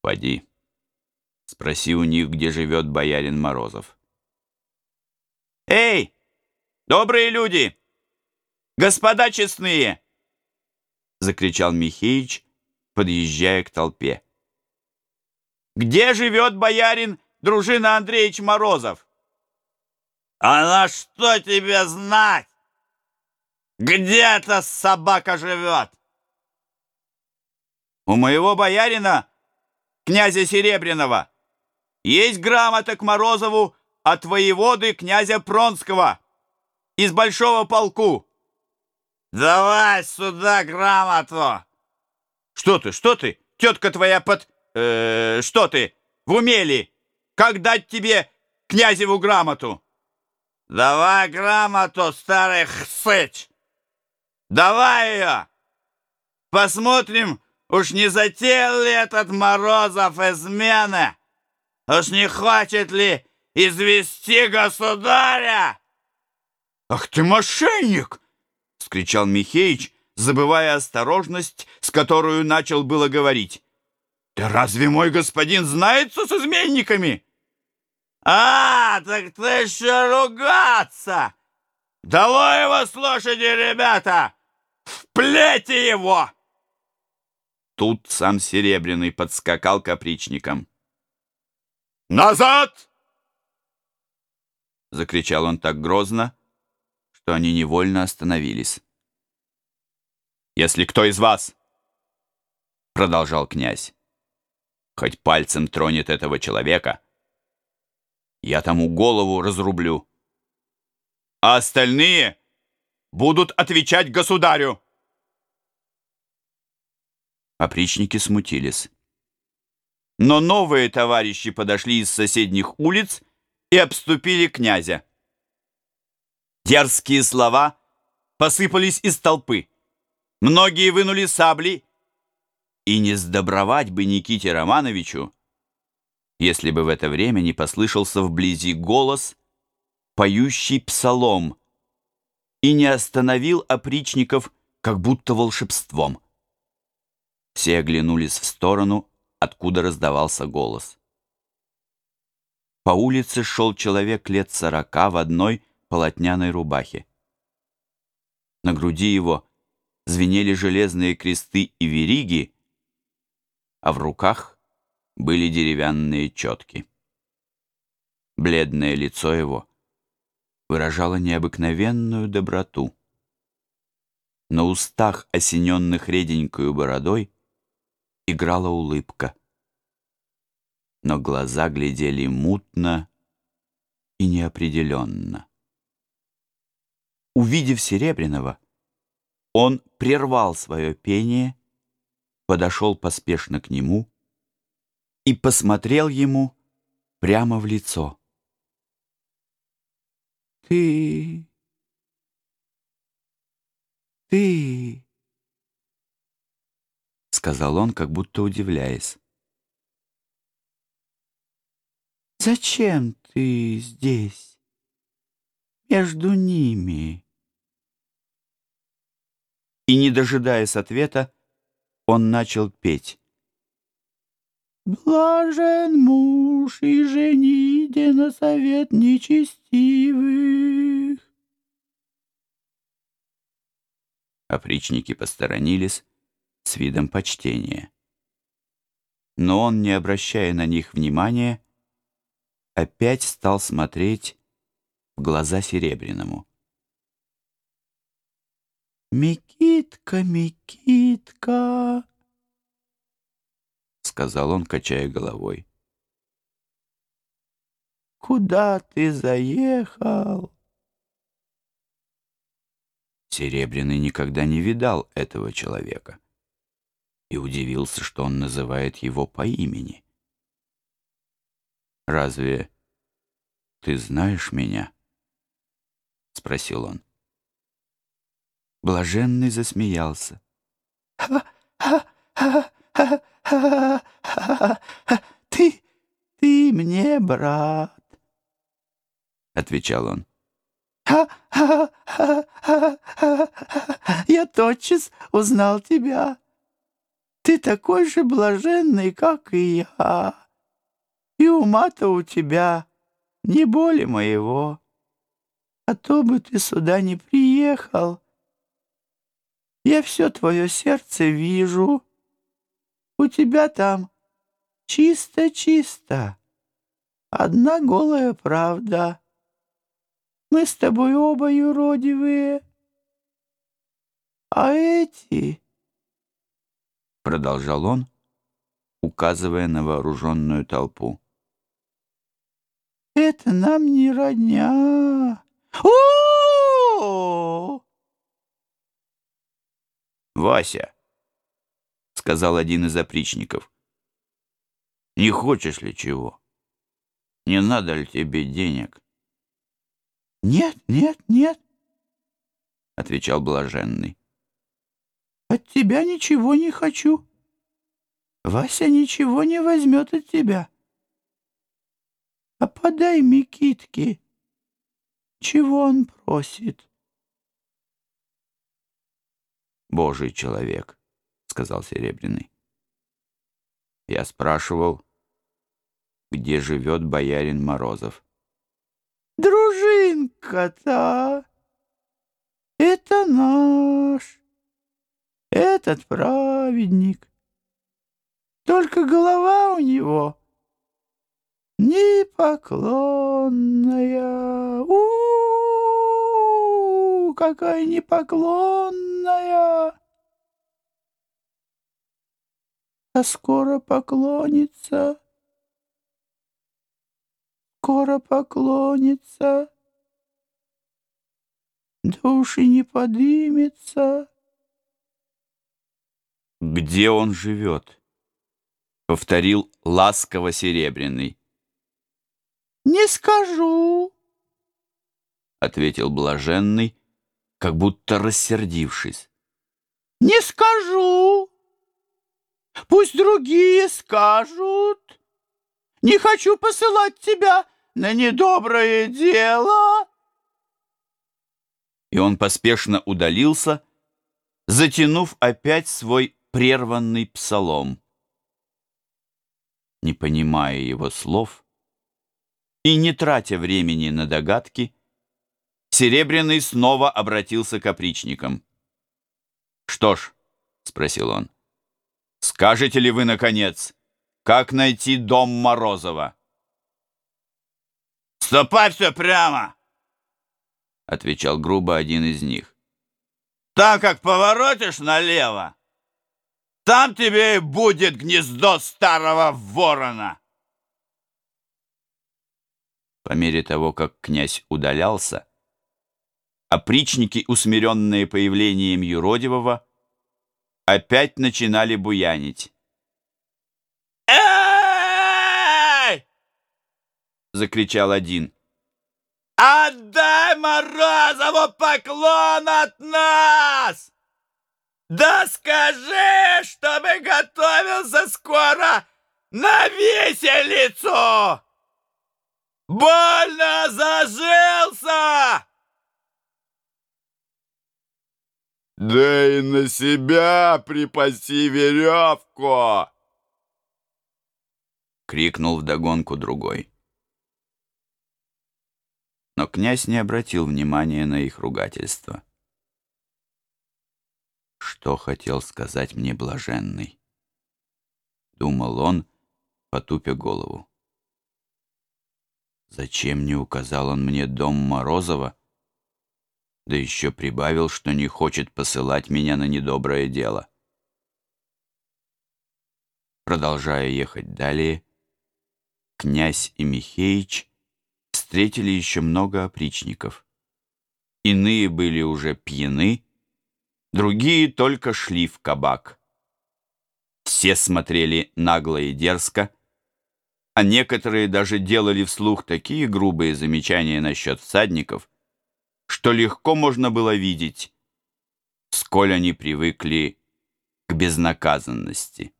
Поди, спроси у них, где живет боярин Морозов. «Эй, добрые люди! Господа честные!» Закричал Михеич, подъезжая к толпе. «Где живет боярин дружина Андреевич Морозов?» «А на что тебе знать? Где эта собака живет?» «У моего боярина, князя Серебряного, есть грамота к Морозову от воеводы князя Пронского из большого полку». «Давай сюда грамоту!» «Что ты, что ты? Тетка твоя под... Э, что ты, в умели? Как дать тебе князеву грамоту?» «Давай грамоту, старый хсыч! Давай ее! Посмотрим, уж не затеял ли этот Морозов измены? Уж не хочет ли извести государя?» «Ах ты мошенник!» — скричал Михеич, забывая осторожность, с которую начал было говорить. «Да разве мой господин знается с изменниками?» «А, так ты еще ругаться! Долой его с лошади, ребята! Вплете его!» Тут сам Серебряный подскакал капричником. «Назад!» Закричал он так грозно, что они невольно остановились. «Если кто из вас, — продолжал князь, — хоть пальцем тронет этого человека, — я тому голову разрублю. А остальные будут отвечать государю. Опричники смутились. Но новые товарищи подошли из соседних улиц и обступили князя. Дерзкие слова посыпались из толпы. Многие вынули сабли, и не сдобровать бы Никите Романовичу, если бы в это время не послышался вблизи голос, поющий псалом, и не остановил опричников, как будто волшебством. Все оглянулись в сторону, откуда раздавался голос. По улице шел человек лет сорока в одной полотняной рубахе. На груди его звенели железные кресты и вериги, а в руках были деревянные четки. Бледное лицо его выражало необыкновенную доброту. На устах, осененных реденькою бородой, играла улыбка. Но глаза глядели мутно и неопределенно. Увидев Серебряного, он прервал свое пение, подошел поспешно к нему и посмотрел ему прямо в лицо. «Ты... ты...» — сказал он, как будто удивляясь. «Зачем ты здесь, между ними?» И, не дожидаясь ответа, он начал петь. Блажен муж и жените на совет нечестивых. Опричники посторонились с видом почтения. Но он, не обращая на них внимания, опять стал смотреть в глаза Серебряному. «Микитка, Микитка!» сказал он, качая головой. «Куда ты заехал?» Серебряный никогда не видал этого человека и удивился, что он называет его по имени. «Разве ты знаешь меня?» — спросил он. Блаженный засмеялся. Ты, ты мне брат, отвечал он. Я тотчас узнал тебя. Ты такой же блаженный, как и я, и ума-то у тебя не боли моего, а то бы ты сюда не приехал. Я все твое сердце вижу, у тебя там чисто-чисто, одна голая правда. Мы с тобой оба юродивые, а эти продолжал он, указывая на вооруженную толпу. «Это нам не родня! О, «Вася!» — сказал один из опричников. «Не хочешь ли чего? Не надо ли тебе денег?» «Нет, нет, нет!» — отвечал блаженный. От тебя ничего не хочу. Вася ничего не возьмет от тебя. А подай Микитке, чего он просит. Божий человек, сказал Серебряный. Я спрашивал, где живет боярин Морозов. Дружинка-то, это наш этот праведник. Только голова у него непоклонная. У, -у, -у какая непоклонная! А скоро поклонится, скоро поклонится, души не подымется. «Где он живет?» — повторил ласково Серебряный. «Не скажу», — ответил Блаженный, как будто рассердившись. «Не скажу. Пусть другие скажут. Не хочу посылать тебя на недоброе дело». И он поспешно удалился, затянув опять свой прерванный псалом. Не понимая его слов и не тратя времени на догадки, Серебряный снова обратился к опричникам. «Что ж», — спросил он, — «скажете ли вы, наконец, как найти дом Морозова?» «Ступай все прямо!» — отвечал грубо один из них. «Там, как поворотишь налево, там тебе и будет гнездо старого ворона. По мере того, как князь удалялся, опричники, усмиренные появлением юродивого, опять начинали буянить. «Эй!» — закричал один. «Отдай Морозову поклон от нас!» Да скажи, чтобы готовился скоро на виселицу! Больно зажился! Да и на себя припаси веревку! Крикнул вдогонку другой. Но князь не обратил внимания на их ругательство. Что хотел сказать мне блаженный? Думал он, потупя голову. Зачем не указал он мне дом Морозова? Да еще прибавил, что не хочет посылать меня на недоброе дело. Продолжая ехать далее, князь и Михеич встретили еще много опричников. Иные были уже пьяны, другие только шли в кабак. Все смотрели нагло и дерзко, а некоторые даже делали вслух такие грубые замечания насчет всадников, что легко можно было видеть, сколь они привыкли к безнаказанности.